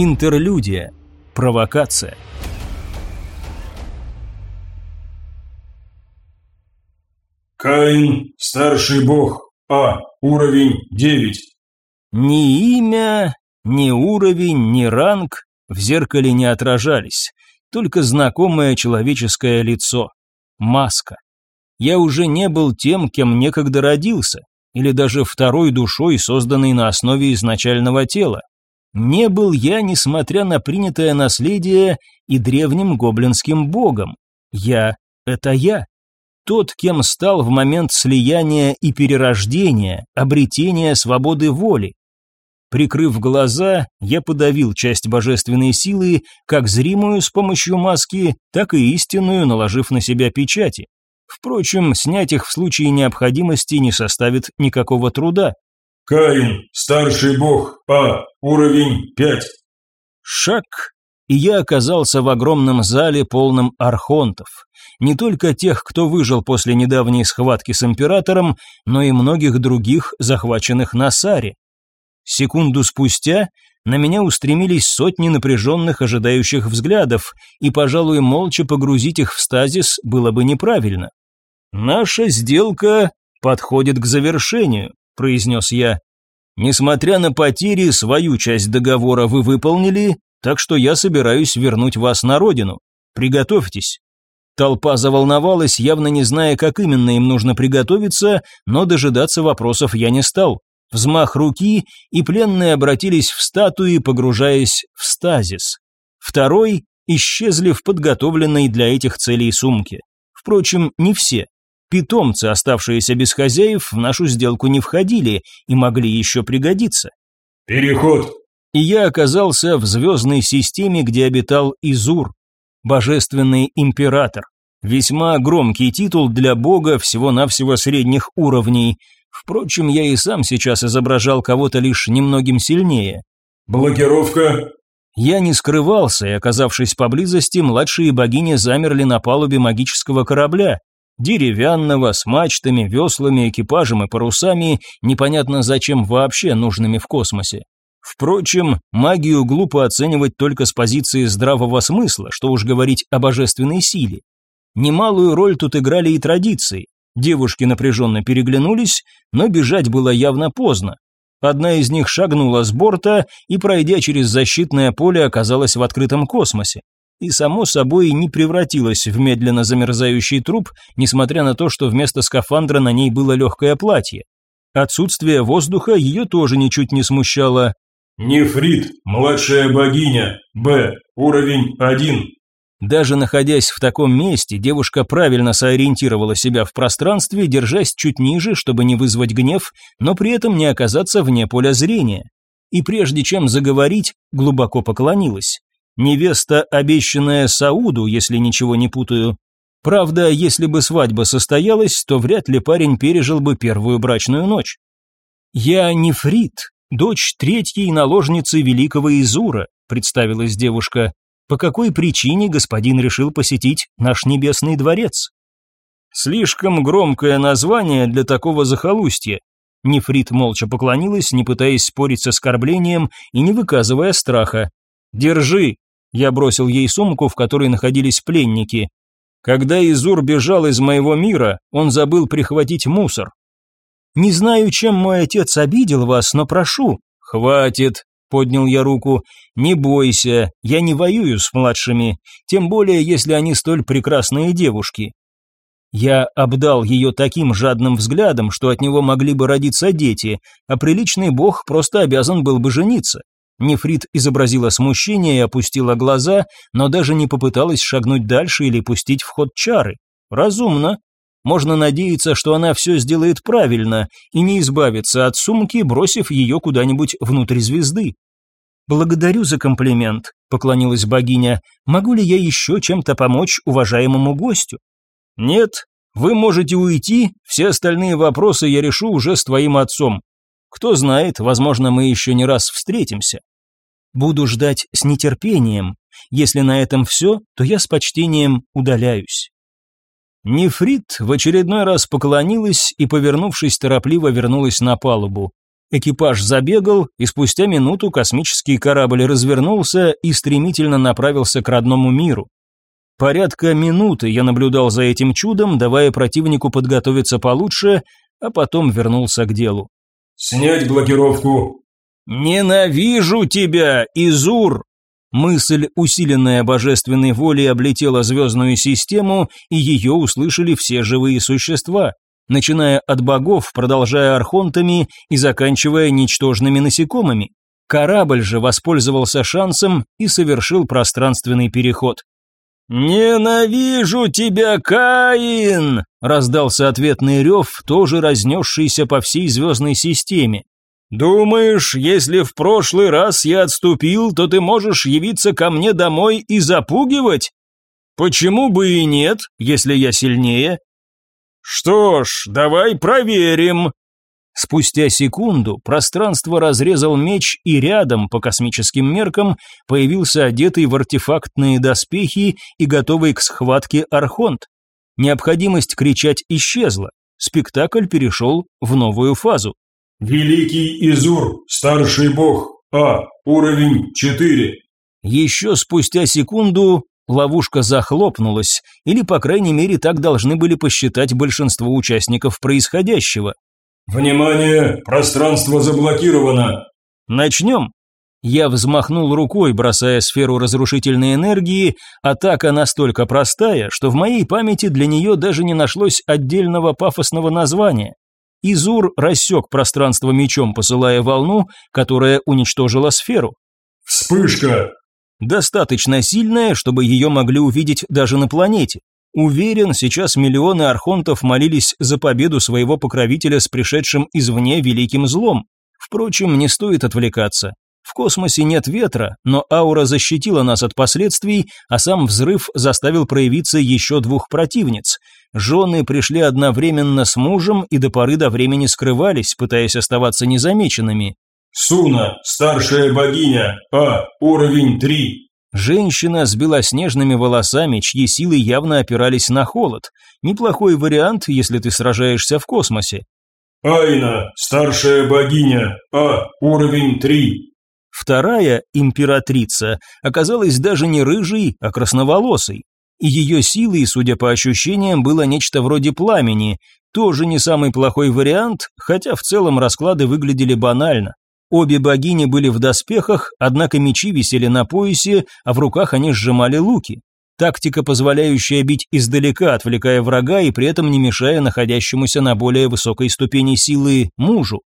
Интерлюдия. Провокация. Каин, старший бог, А, уровень 9. Ни имя, ни уровень, ни ранг в зеркале не отражались, только знакомое человеческое лицо. Маска. Я уже не был тем, кем некогда родился, или даже второй душой, созданной на основе изначального тела. Не был я, несмотря на принятое наследие, и древним гоблинским богом. Я — это я. Тот, кем стал в момент слияния и перерождения, обретения свободы воли. Прикрыв глаза, я подавил часть божественной силы, как зримую с помощью маски, так и истинную, наложив на себя печати. Впрочем, снять их в случае необходимости не составит никакого труда. Каин, старший бог, А, уровень 5. Шаг, и я оказался в огромном зале, полном архонтов. Не только тех, кто выжил после недавней схватки с императором, но и многих других, захваченных на Саре. Секунду спустя на меня устремились сотни напряженных ожидающих взглядов, и, пожалуй, молча погрузить их в стазис было бы неправильно. «Наша сделка подходит к завершению», – произнес я. «Несмотря на потери, свою часть договора вы выполнили, так что я собираюсь вернуть вас на родину. Приготовьтесь». Толпа заволновалась, явно не зная, как именно им нужно приготовиться, но дожидаться вопросов я не стал. Взмах руки, и пленные обратились в статуи, погружаясь в стазис. Второй исчезли в подготовленной для этих целей сумке. Впрочем, не все. Питомцы, оставшиеся без хозяев, в нашу сделку не входили и могли еще пригодиться. «Переход!» И я оказался в звездной системе, где обитал Изур, божественный император. Весьма громкий титул для бога всего-навсего средних уровней. Впрочем, я и сам сейчас изображал кого-то лишь немногим сильнее. «Блокировка!» Я не скрывался, и, оказавшись поблизости, младшие богини замерли на палубе магического корабля, деревянного, с мачтами, веслами, экипажем и парусами, непонятно зачем вообще нужными в космосе. Впрочем, магию глупо оценивать только с позиции здравого смысла, что уж говорить о божественной силе. Немалую роль тут играли и традиции. Девушки напряженно переглянулись, но бежать было явно поздно. Одна из них шагнула с борта и, пройдя через защитное поле, оказалась в открытом космосе и, само собой, не превратилась в медленно замерзающий труп, несмотря на то, что вместо скафандра на ней было легкое платье. Отсутствие воздуха ее тоже ничуть не смущало. «Нефрит, младшая богиня, Б, уровень 1». Даже находясь в таком месте, девушка правильно соориентировала себя в пространстве, держась чуть ниже, чтобы не вызвать гнев, но при этом не оказаться вне поля зрения. И прежде чем заговорить, глубоко поклонилась. Невеста, обещанная Сауду, если ничего не путаю. Правда, если бы свадьба состоялась, то вряд ли парень пережил бы первую брачную ночь. «Я Нефрит, дочь третьей наложницы великого Изура», представилась девушка. «По какой причине господин решил посетить наш небесный дворец?» «Слишком громкое название для такого захолустья», Нефрит молча поклонилась, не пытаясь спорить с оскорблением и не выказывая страха. «Держи, я бросил ей сумку, в которой находились пленники. Когда Изур бежал из моего мира, он забыл прихватить мусор. Не знаю, чем мой отец обидел вас, но прошу. Хватит, поднял я руку. Не бойся, я не воюю с младшими, тем более если они столь прекрасные девушки. Я обдал ее таким жадным взглядом, что от него могли бы родиться дети, а приличный бог просто обязан был бы жениться. Нефрит изобразила смущение и опустила глаза, но даже не попыталась шагнуть дальше или пустить в ход чары. Разумно. Можно надеяться, что она все сделает правильно и не избавится от сумки, бросив ее куда-нибудь внутрь звезды. «Благодарю за комплимент», — поклонилась богиня. «Могу ли я еще чем-то помочь уважаемому гостю?» «Нет, вы можете уйти, все остальные вопросы я решу уже с твоим отцом. Кто знает, возможно, мы еще не раз встретимся. Буду ждать с нетерпением. Если на этом все, то я с почтением удаляюсь. Нефрит в очередной раз поклонилась и, повернувшись, торопливо вернулась на палубу. Экипаж забегал, и спустя минуту космический корабль развернулся и стремительно направился к родному миру. Порядка минуты я наблюдал за этим чудом, давая противнику подготовиться получше, а потом вернулся к делу. «Снять блокировку!» «Ненавижу тебя, Изур!» Мысль, усиленная божественной волей, облетела звездную систему, и ее услышали все живые существа, начиная от богов, продолжая архонтами и заканчивая ничтожными насекомыми. Корабль же воспользовался шансом и совершил пространственный переход. «Ненавижу тебя, Каин!» – раздался ответный рев, тоже разнесшийся по всей звездной системе. «Думаешь, если в прошлый раз я отступил, то ты можешь явиться ко мне домой и запугивать? Почему бы и нет, если я сильнее?» «Что ж, давай проверим», Спустя секунду пространство разрезал меч, и рядом, по космическим меркам, появился одетый в артефактные доспехи и готовый к схватке Архонт. Необходимость кричать исчезла. Спектакль перешел в новую фазу. «Великий Изур, старший бог, А, уровень 4». Еще спустя секунду ловушка захлопнулась, или, по крайней мере, так должны были посчитать большинство участников происходящего. «Внимание! Пространство заблокировано!» «Начнем!» Я взмахнул рукой, бросая сферу разрушительной энергии, атака настолько простая, что в моей памяти для нее даже не нашлось отдельного пафосного названия. Изур рассек пространство мечом, посылая волну, которая уничтожила сферу. «Вспышка!» Достаточно сильная, чтобы ее могли увидеть даже на планете. Уверен, сейчас миллионы архонтов молились за победу своего покровителя с пришедшим извне великим злом. Впрочем, не стоит отвлекаться. В космосе нет ветра, но аура защитила нас от последствий, а сам взрыв заставил проявиться еще двух противниц. Жены пришли одновременно с мужем и до поры до времени скрывались, пытаясь оставаться незамеченными. «Суна, старшая богиня, А, уровень 3, Женщина с белоснежными волосами, чьи силы явно опирались на холод. Неплохой вариант, если ты сражаешься в космосе. Айна, старшая богиня, А, уровень 3. Вторая, императрица, оказалась даже не рыжей, а красноволосой. И ее силой, судя по ощущениям, было нечто вроде пламени. Тоже не самый плохой вариант, хотя в целом расклады выглядели банально. Обе богини были в доспехах, однако мечи висели на поясе, а в руках они сжимали луки. Тактика, позволяющая бить издалека, отвлекая врага и при этом не мешая находящемуся на более высокой ступени силы мужу.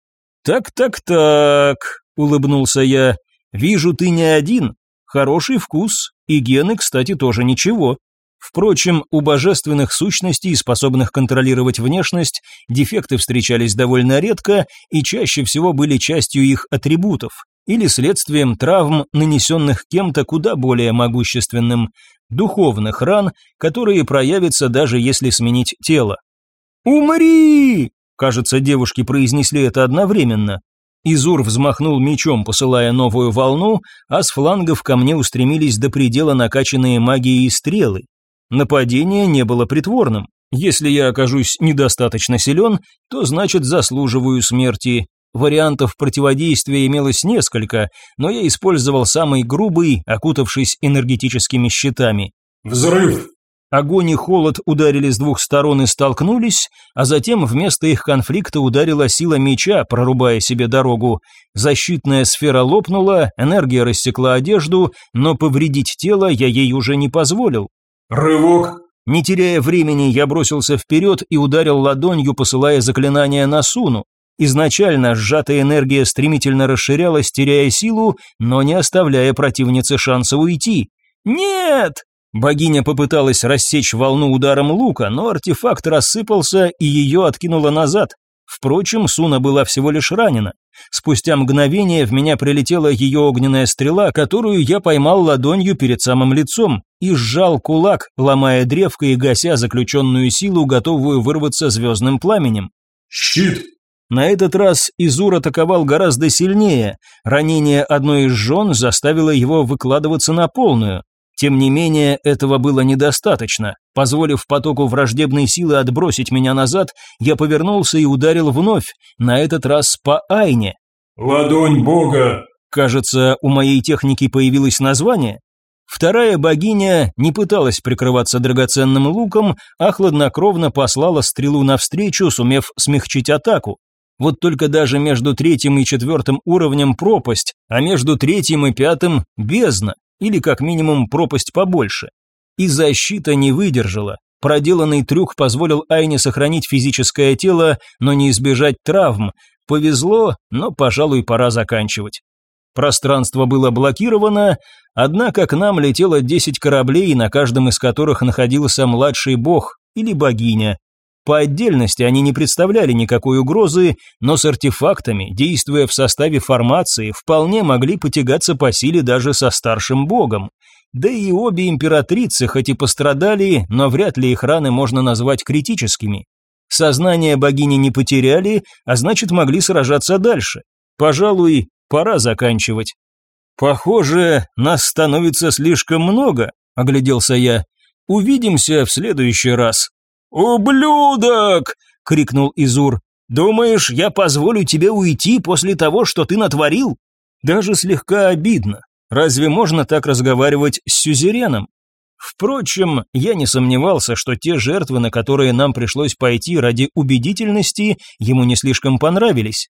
«Так-так-так», — улыбнулся я, — «вижу, ты не один. Хороший вкус, и гены, кстати, тоже ничего. Впрочем, у божественных сущностей, способных контролировать внешность, дефекты встречались довольно редко и чаще всего были частью их атрибутов или следствием травм, нанесенных кем-то куда более могущественным, духовных ран, которые проявятся даже если сменить тело. «Умри!» Кажется, девушки произнесли это одновременно. Изур взмахнул мечом, посылая новую волну, а с флангов ко мне устремились до предела накачанные магией стрелы. Нападение не было притворным. Если я окажусь недостаточно силен, то значит заслуживаю смерти. Вариантов противодействия имелось несколько, но я использовал самый грубый, окутавшись энергетическими щитами. «Взрыв!» Огонь и холод ударили с двух сторон и столкнулись, а затем вместо их конфликта ударила сила меча, прорубая себе дорогу. Защитная сфера лопнула, энергия рассекла одежду, но повредить тело я ей уже не позволил. «Рывок!» Не теряя времени, я бросился вперед и ударил ладонью, посылая заклинание на Суну. Изначально сжатая энергия стремительно расширялась, теряя силу, но не оставляя противнице шанса уйти. «Нет!» Богиня попыталась рассечь волну ударом лука, но артефакт рассыпался и ее откинуло назад. Впрочем, Суна была всего лишь ранена. Спустя мгновение в меня прилетела ее огненная стрела, которую я поймал ладонью перед самым лицом и сжал кулак, ломая древко и гася заключенную силу, готовую вырваться звездным пламенем. «Щит!» На этот раз Изур атаковал гораздо сильнее. Ранение одной из жен заставило его выкладываться на полную. Тем не менее, этого было недостаточно. Позволив потоку враждебной силы отбросить меня назад, я повернулся и ударил вновь, на этот раз по Айне. Ладонь бога. Кажется, у моей техники появилось название. Вторая богиня не пыталась прикрываться драгоценным луком, а хладнокровно послала стрелу навстречу, сумев смягчить атаку. Вот только даже между третьим и четвертым уровнем пропасть, а между третьим и пятым – бездна, или как минимум пропасть побольше. И защита не выдержала. Проделанный трюк позволил Айне сохранить физическое тело, но не избежать травм. Повезло, но, пожалуй, пора заканчивать. Пространство было блокировано, однако к нам летело 10 кораблей, на каждом из которых находился младший бог или богиня. По отдельности они не представляли никакой угрозы, но с артефактами, действуя в составе формации, вполне могли потягаться по силе даже со старшим богом. Да и обе императрицы хоть и пострадали, но вряд ли их раны можно назвать критическими. Сознание богини не потеряли, а значит могли сражаться дальше. Пожалуй, пора заканчивать. Похоже, нас становится слишком много, огляделся я. Увидимся в следующий раз. Ублюдок! крикнул Изур. Думаешь, я позволю тебе уйти после того, что ты натворил? Даже слегка обидно. Разве можно так разговаривать с сюзереном? Впрочем, я не сомневался, что те жертвы, на которые нам пришлось пойти ради убедительности, ему не слишком понравились.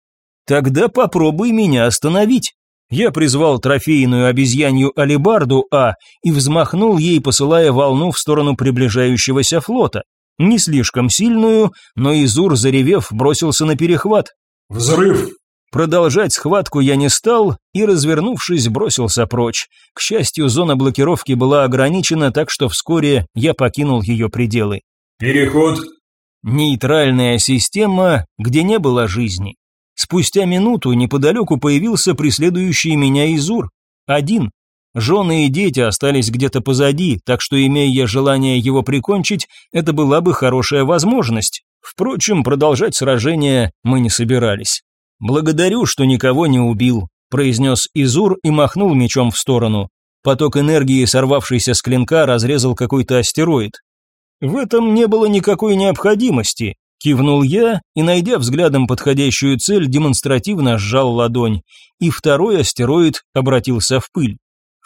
Тогда попробуй меня остановить. Я призвал трофейную обезьянью алибарду А и взмахнул ей, посылая волну в сторону приближающегося флота. Не слишком сильную, но Изур, заревев, бросился на перехват. «Взрыв!» Продолжать схватку я не стал и, развернувшись, бросился прочь. К счастью, зона блокировки была ограничена, так что вскоре я покинул ее пределы. «Переход!» Нейтральная система, где не было жизни. Спустя минуту неподалеку появился преследующий меня Изур. Один. Жены и дети остались где-то позади, так что, имея я желание его прикончить, это была бы хорошая возможность. Впрочем, продолжать сражение мы не собирались. «Благодарю, что никого не убил», – произнес Изур и махнул мечом в сторону. Поток энергии, сорвавшийся с клинка, разрезал какой-то астероид. В этом не было никакой необходимости. Кивнул я и, найдя взглядом подходящую цель, демонстративно сжал ладонь, и второй астероид обратился в пыль.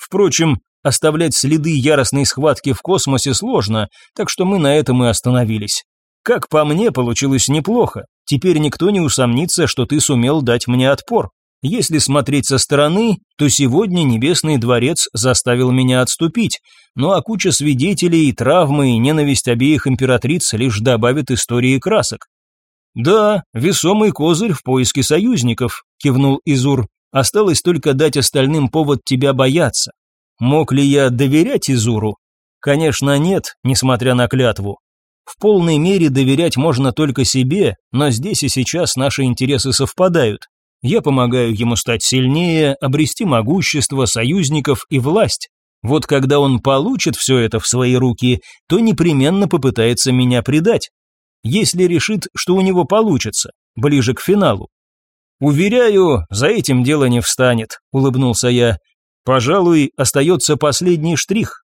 Впрочем, оставлять следы яростной схватки в космосе сложно, так что мы на этом и остановились. Как по мне, получилось неплохо. Теперь никто не усомнится, что ты сумел дать мне отпор. Если смотреть со стороны, то сегодня Небесный дворец заставил меня отступить, ну а куча свидетелей, травмы и ненависть обеих императриц лишь добавят истории красок. «Да, весомый козырь в поиске союзников», – кивнул Изур. «Осталось только дать остальным повод тебя бояться. Мог ли я доверять Изуру? Конечно, нет, несмотря на клятву. В полной мере доверять можно только себе, но здесь и сейчас наши интересы совпадают. Я помогаю ему стать сильнее, обрести могущество, союзников и власть. Вот когда он получит все это в свои руки, то непременно попытается меня предать. Если решит, что у него получится, ближе к финалу. «Уверяю, за этим дело не встанет», – улыбнулся я. «Пожалуй, остается последний штрих».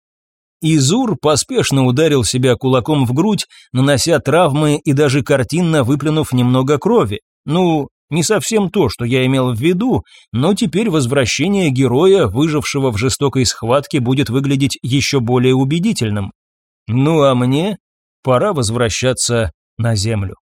Изур поспешно ударил себя кулаком в грудь, нанося травмы и даже картинно выплюнув немного крови. Ну, не совсем то, что я имел в виду, но теперь возвращение героя, выжившего в жестокой схватке, будет выглядеть еще более убедительным. Ну а мне пора возвращаться на землю.